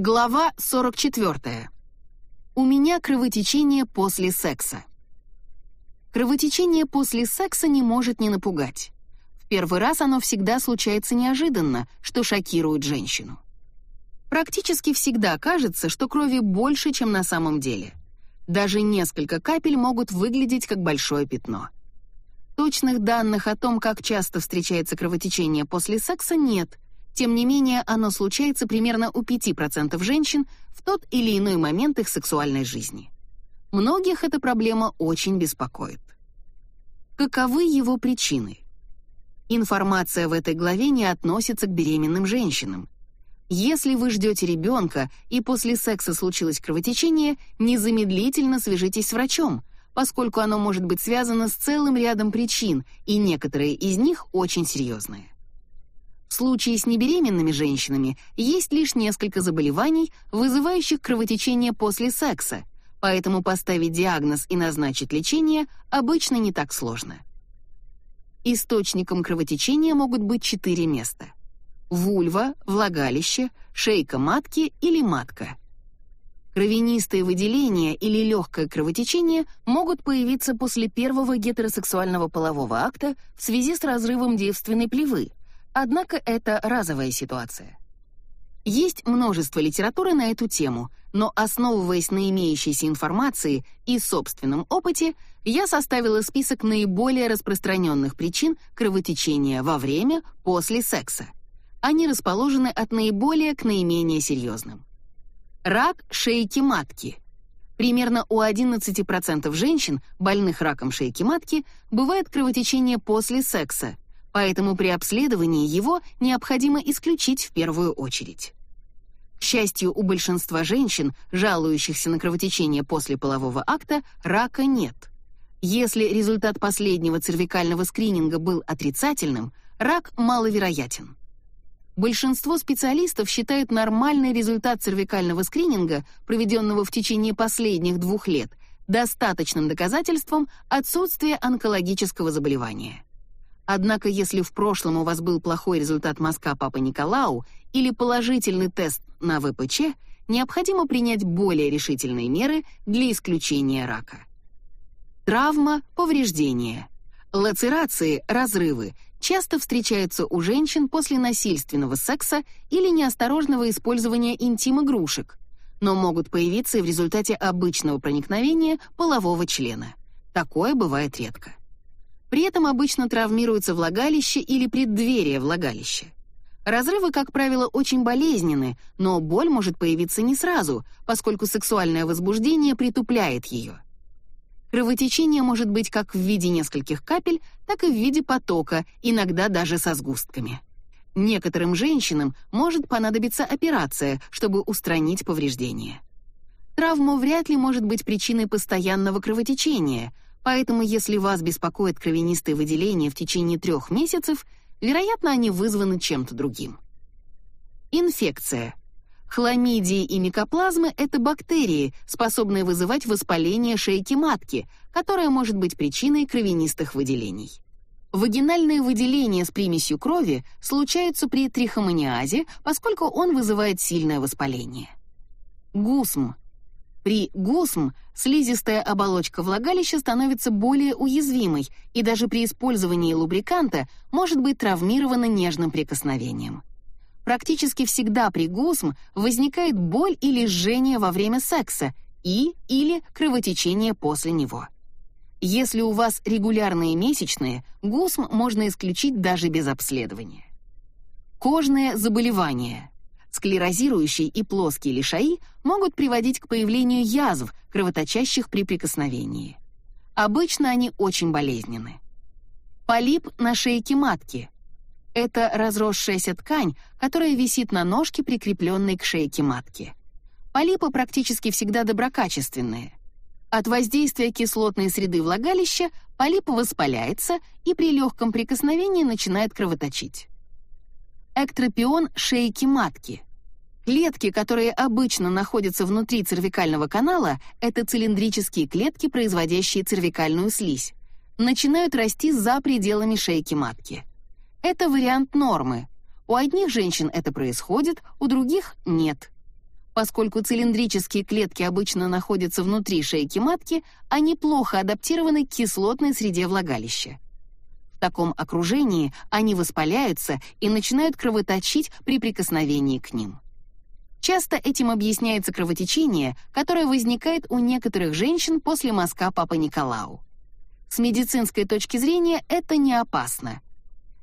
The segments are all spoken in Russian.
Глава 44. У меня кровотечение после секса. Кровотечение после секса не может не напугать. В первый раз оно всегда случается неожиданно, что шокирует женщину. Практически всегда кажется, что крови больше, чем на самом деле. Даже несколько капель могут выглядеть как большое пятно. Точных данных о том, как часто встречается кровотечение после секса, нет — тем не менее, оно случается примерно у 5% женщин в тот или иной момент их сексуальной жизни. Многих эта проблема очень беспокоит. Каковы его причины? Информация в этой главе не относится к беременным женщинам. Если вы ждете ребенка и после секса случилось кровотечение, незамедлительно свяжитесь с врачом, поскольку оно может быть связано с целым рядом причин, и некоторые из них очень серьезные. В случае с небеременными женщинами есть лишь несколько заболеваний, вызывающих кровотечение после секса, поэтому поставить диагноз и назначить лечение обычно не так сложно. Источником кровотечения могут быть четыре места: вульва, влагалище, шейка матки или матка. Кровянистые выделения или легкое кровотечение могут появиться после первого гетеросексуального полового акта в связи с разрывом девственной плевы, Однако это разовая ситуация. Есть множество литературы на эту тему, но основываясь на имеющейся информации и собственном опыте, я составила список наиболее распространенных причин кровотечения во время, после секса. Они расположены от наиболее к наименее серьезным. Рак шейки матки. Примерно у 11% женщин, больных раком шейки матки, бывает кровотечение после секса, поэтому при обследовании его необходимо исключить в первую очередь. К счастью, у большинства женщин, жалующихся на кровотечение после полового акта, рака нет. Если результат последнего цервикального скрининга был отрицательным, рак маловероятен. Большинство специалистов считают нормальный результат цервикального скрининга, проведенного в течение последних двух лет, достаточным доказательством отсутствия онкологического заболевания. Однако, если в прошлом у вас был плохой результат мазка Папа Николау или положительный тест на ВПЧ, необходимо принять более решительные меры для исключения рака. Травма, повреждения. Лацерации, разрывы часто встречаются у женщин после насильственного секса или неосторожного использования интим-игрушек, но могут появиться и в результате обычного проникновения полового члена. Такое бывает редко. При этом обычно травмируется влагалище или преддверие влагалища. Разрывы, как правило, очень болезненны, но боль может появиться не сразу, поскольку сексуальное возбуждение притупляет ее. Кровотечение может быть как в виде нескольких капель, так и в виде потока, иногда даже со сгустками. Некоторым женщинам может понадобиться операция, чтобы устранить повреждения. Травма вряд ли может быть причиной постоянного кровотечения — Поэтому, если вас беспокоят кровянистые выделения в течение трех месяцев, вероятно, они вызваны чем-то другим. Инфекция. Хламидии и микоплазмы — это бактерии, способные вызывать воспаление шейки матки, которое может быть причиной кровянистых выделений. Вагинальные выделения с примесью крови случаются при трихомониазе, поскольку он вызывает сильное воспаление. Гусм при ГУСМ слизистая оболочка влагалища становится более уязвимой и даже при использовании лубриканта может быть травмирована нежным прикосновением. Практически всегда при ГУСМ возникает боль или жжение во время секса и или кровотечение после него. Если у вас регулярные месячные, ГУСМ можно исключить даже без обследования. Кожные заболевания. Склерозирующие и плоские лишаи могут приводить к появлению язв, кровоточащих при прикосновении. Обычно они очень болезненны. Полип на шейке матки. Это разросшаяся ткань, которая висит на ножке, прикрепленной к шейке матки. Полипы практически всегда доброкачественные. От воздействия кислотной среды влагалища полип воспаляется и при легком прикосновении начинает кровоточить эктропион шейки матки. Клетки, которые обычно находятся внутри цервикального канала, это цилиндрические клетки, производящие цервикальную слизь, начинают расти за пределами шейки матки. Это вариант нормы. У одних женщин это происходит, у других нет. Поскольку цилиндрические клетки обычно находятся внутри шейки матки, они плохо адаптированы к кислотной среде влагалища. В таком окружении они воспаляются и начинают кровоточить при прикосновении к ним. Часто этим объясняется кровотечение, которое возникает у некоторых женщин после мазка Папа Николау. С медицинской точки зрения это не опасно.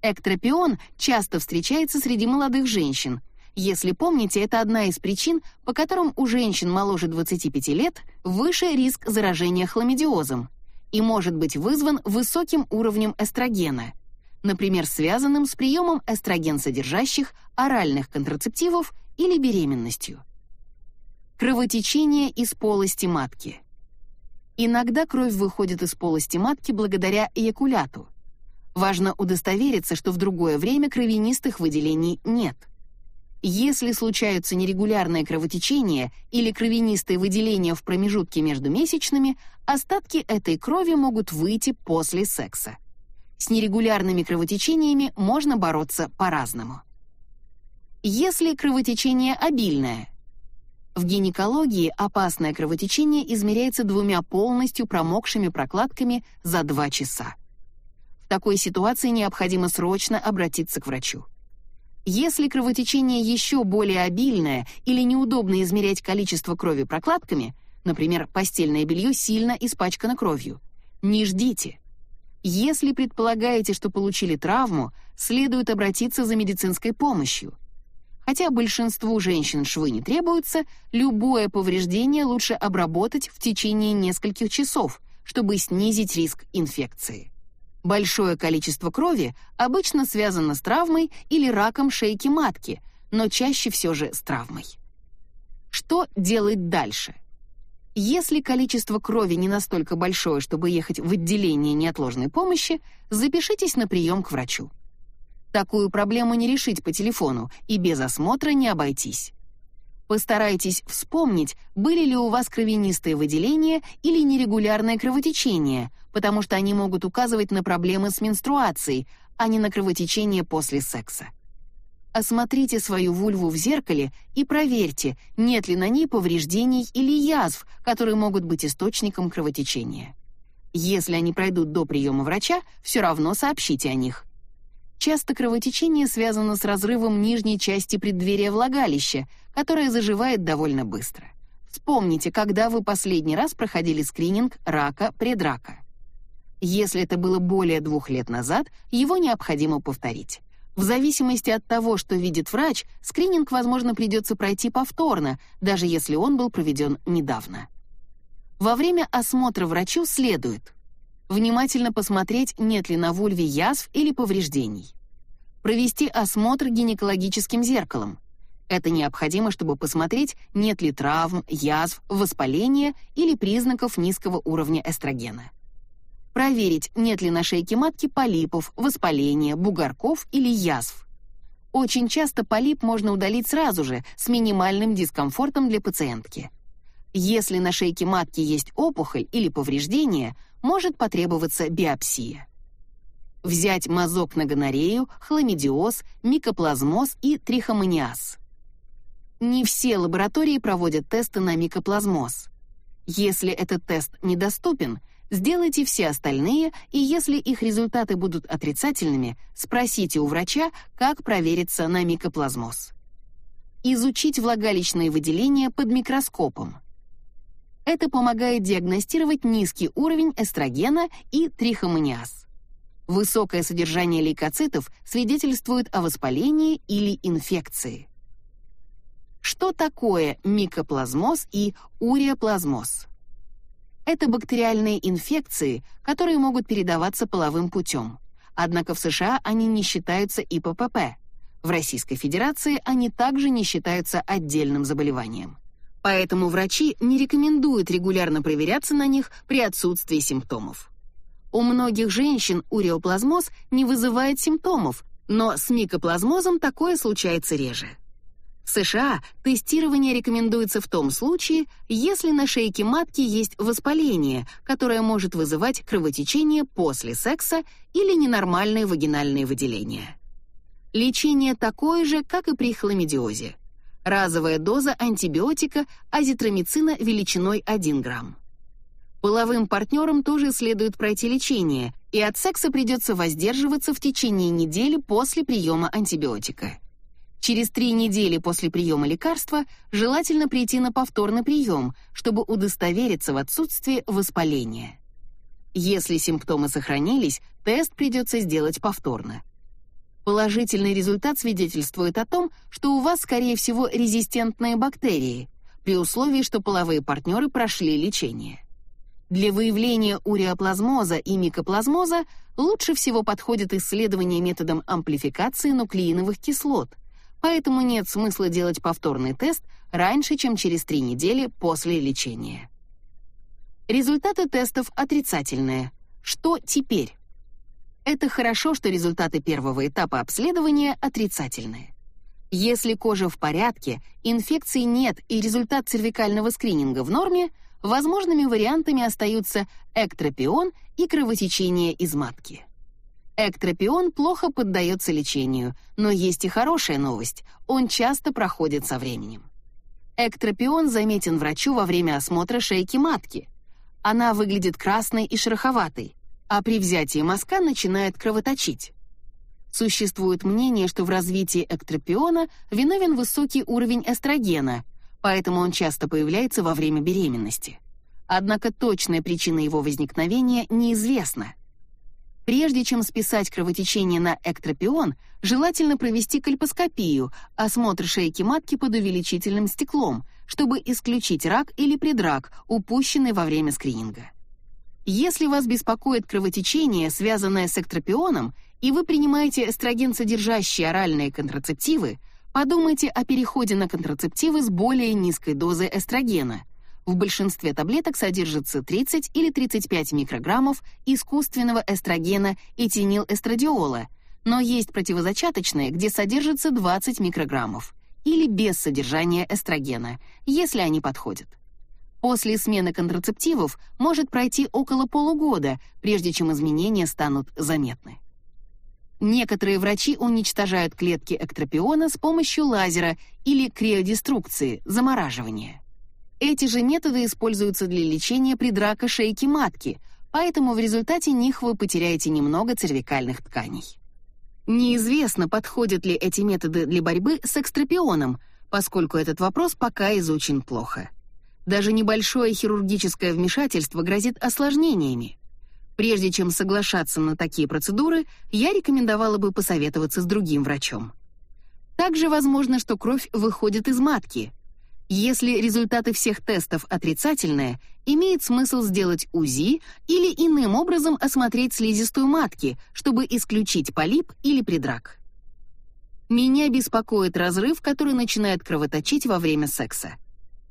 Эктропион часто встречается среди молодых женщин. Если помните, это одна из причин, по которым у женщин моложе 25 лет выше риск заражения хламидиозом и может быть вызван высоким уровнем эстрогена, например, связанным с приемом эстроген-содержащих оральных контрацептивов или беременностью. Кровотечение из полости матки. Иногда кровь выходит из полости матки благодаря эякуляту. Важно удостовериться, что в другое время кровянистых выделений нет. Если случаются нерегулярные кровотечения или кровянистые выделения в промежутке между месячными, остатки этой крови могут выйти после секса. С нерегулярными кровотечениями можно бороться по-разному. Если кровотечение обильное. В гинекологии опасное кровотечение измеряется двумя полностью промокшими прокладками за 2 часа. В такой ситуации необходимо срочно обратиться к врачу. Если кровотечение еще более обильное или неудобно измерять количество крови прокладками, например, постельное белье сильно испачкано кровью, не ждите. Если предполагаете, что получили травму, следует обратиться за медицинской помощью. Хотя большинству женщин швы не требуются, любое повреждение лучше обработать в течение нескольких часов, чтобы снизить риск инфекции. Большое количество крови обычно связано с травмой или раком шейки матки, но чаще все же с травмой. Что делать дальше? Если количество крови не настолько большое, чтобы ехать в отделение неотложной помощи, запишитесь на прием к врачу. Такую проблему не решить по телефону и без осмотра не обойтись. Постарайтесь вспомнить, были ли у вас кровянистые выделения или нерегулярное кровотечение, потому что они могут указывать на проблемы с менструацией, а не на кровотечение после секса. Осмотрите свою вульву в зеркале и проверьте, нет ли на ней повреждений или язв, которые могут быть источником кровотечения. Если они пройдут до приема врача, все равно сообщите о них. Часто кровотечение связано с разрывом нижней части преддверия влагалища, которое заживает довольно быстро. Вспомните, когда вы последний раз проходили скрининг рака предрака. Если это было более двух лет назад, его необходимо повторить. В зависимости от того, что видит врач, скрининг, возможно, придется пройти повторно, даже если он был проведен недавно. Во время осмотра врачу следует внимательно посмотреть, нет ли на вульве язв или повреждений. Провести осмотр гинекологическим зеркалом. Это необходимо, чтобы посмотреть, нет ли травм, язв, воспаления или признаков низкого уровня эстрогена. Проверить, нет ли на шейке матки полипов, воспаления, бугорков или язв. Очень часто полип можно удалить сразу же, с минимальным дискомфортом для пациентки. Если на шейке матки есть опухоль или повреждение, может потребоваться биопсия. Взять мазок на гонорею, хламидиоз, микоплазмоз и трихомониаз. Не все лаборатории проводят тесты на микоплазмоз. Если этот тест недоступен, сделайте все остальные, и если их результаты будут отрицательными, спросите у врача, как провериться на микоплазмоз. Изучить влагалищные выделения под микроскопом. Это помогает диагностировать низкий уровень эстрогена и трихомониаз. Высокое содержание лейкоцитов свидетельствует о воспалении или инфекции. Что такое микоплазмоз и уреоплазмоз? Это бактериальные инфекции, которые могут передаваться половым путем. Однако в США они не считаются ИППП. В Российской Федерации они также не считаются отдельным заболеванием. Поэтому врачи не рекомендуют регулярно проверяться на них при отсутствии симптомов. У многих женщин уреоплазмоз не вызывает симптомов, но с микоплазмозом такое случается реже. США тестирование рекомендуется в том случае, если на шейке матки есть воспаление, которое может вызывать кровотечение после секса или ненормальные вагинальные выделения. Лечение такое же, как и при хламидиозе разовая доза антибиотика азитромицина величиной 1 грамм. Половым партнерам тоже следует пройти лечение, и от секса придется воздерживаться в течение недели после приема антибиотика. Через три недели после приема лекарства желательно прийти на повторный прием, чтобы удостовериться в отсутствии воспаления. Если симптомы сохранились, тест придется сделать повторно. Положительный результат свидетельствует о том, что у вас, скорее всего, резистентные бактерии, при условии, что половые партнеры прошли лечение. Для выявления уреоплазмоза и микоплазмоза лучше всего подходит исследование методом амплификации нуклеиновых кислот, поэтому нет смысла делать повторный тест раньше, чем через три недели после лечения. Результаты тестов отрицательные. Что теперь? Это хорошо, что результаты первого этапа обследования отрицательные. Если кожа в порядке, инфекций нет и результат цервикального скрининга в норме, возможными вариантами остаются эктропион и кровотечение из матки. Эктропион плохо поддается лечению, но есть и хорошая новость — он часто проходит со временем. Эктропион заметен врачу во время осмотра шейки матки. Она выглядит красной и шероховатой, а при взятии мазка начинает кровоточить. Существует мнение, что в развитии эктропиона виновен высокий уровень эстрогена, поэтому он часто появляется во время беременности. Однако точная причина его возникновения неизвестна. Прежде чем списать кровотечение на эктропион, желательно провести кольпоскопию, осмотр шейки матки под увеличительным стеклом, чтобы исключить рак или предрак, упущенный во время скрининга. Если вас беспокоит кровотечение, связанное с эктропионом, и вы принимаете эстрогенсодержащие оральные контрацептивы, подумайте о переходе на контрацептивы с более низкой дозой эстрогена – в большинстве таблеток содержится 30 или 35 микрограммов искусственного эстрогена этинилэстрадиола, но есть противозачаточные, где содержится 20 микрограммов, или без содержания эстрогена, если они подходят. После смены контрацептивов может пройти около полугода, прежде чем изменения станут заметны. Некоторые врачи уничтожают клетки эктропиона с помощью лазера или криодеструкции, замораживания. Эти же методы используются для лечения предрака шейки матки, поэтому в результате них вы потеряете немного цервикальных тканей. Неизвестно, подходят ли эти методы для борьбы с экстропионом, поскольку этот вопрос пока изучен плохо. Даже небольшое хирургическое вмешательство грозит осложнениями. Прежде чем соглашаться на такие процедуры, я рекомендовала бы посоветоваться с другим врачом. Также возможно, что кровь выходит из матки, если результаты всех тестов отрицательные, имеет смысл сделать УЗИ или иным образом осмотреть слизистую матки, чтобы исключить полип или предрак. Меня беспокоит разрыв, который начинает кровоточить во время секса.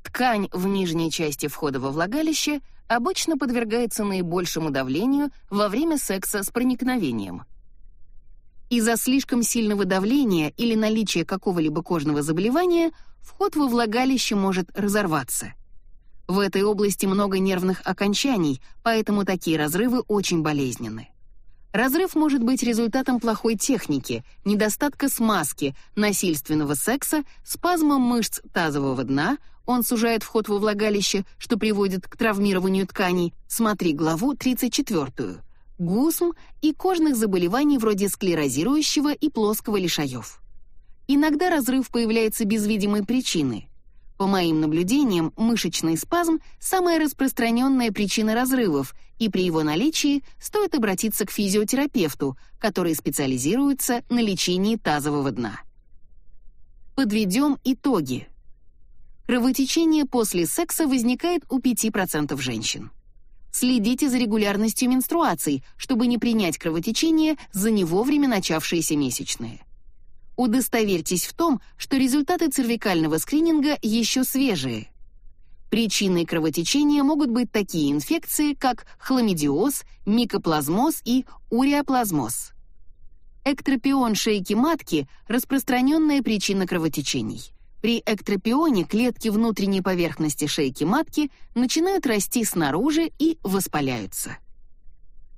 Ткань в нижней части входа во влагалище обычно подвергается наибольшему давлению во время секса с проникновением. Из-за слишком сильного давления или наличия какого-либо кожного заболевания вход во влагалище может разорваться. В этой области много нервных окончаний, поэтому такие разрывы очень болезненны. Разрыв может быть результатом плохой техники, недостатка смазки, насильственного секса, спазма мышц тазового дна, он сужает вход во влагалище, что приводит к травмированию тканей. Смотри главу 34 гусм и кожных заболеваний вроде склерозирующего и плоского лишаев. Иногда разрыв появляется без видимой причины. По моим наблюдениям, мышечный спазм – самая распространенная причина разрывов, и при его наличии стоит обратиться к физиотерапевту, который специализируется на лечении тазового дна. Подведем итоги. Кровотечение после секса возникает у 5% женщин. Следите за регулярностью менструаций, чтобы не принять кровотечение за не вовремя начавшиеся месячные. Удостоверьтесь в том, что результаты цервикального скрининга еще свежие. Причиной кровотечения могут быть такие инфекции, как хламидиоз, микоплазмоз и уреоплазмоз. Эктропион шейки матки – распространенная причина кровотечений. При эктропионе клетки внутренней поверхности шейки матки начинают расти снаружи и воспаляются.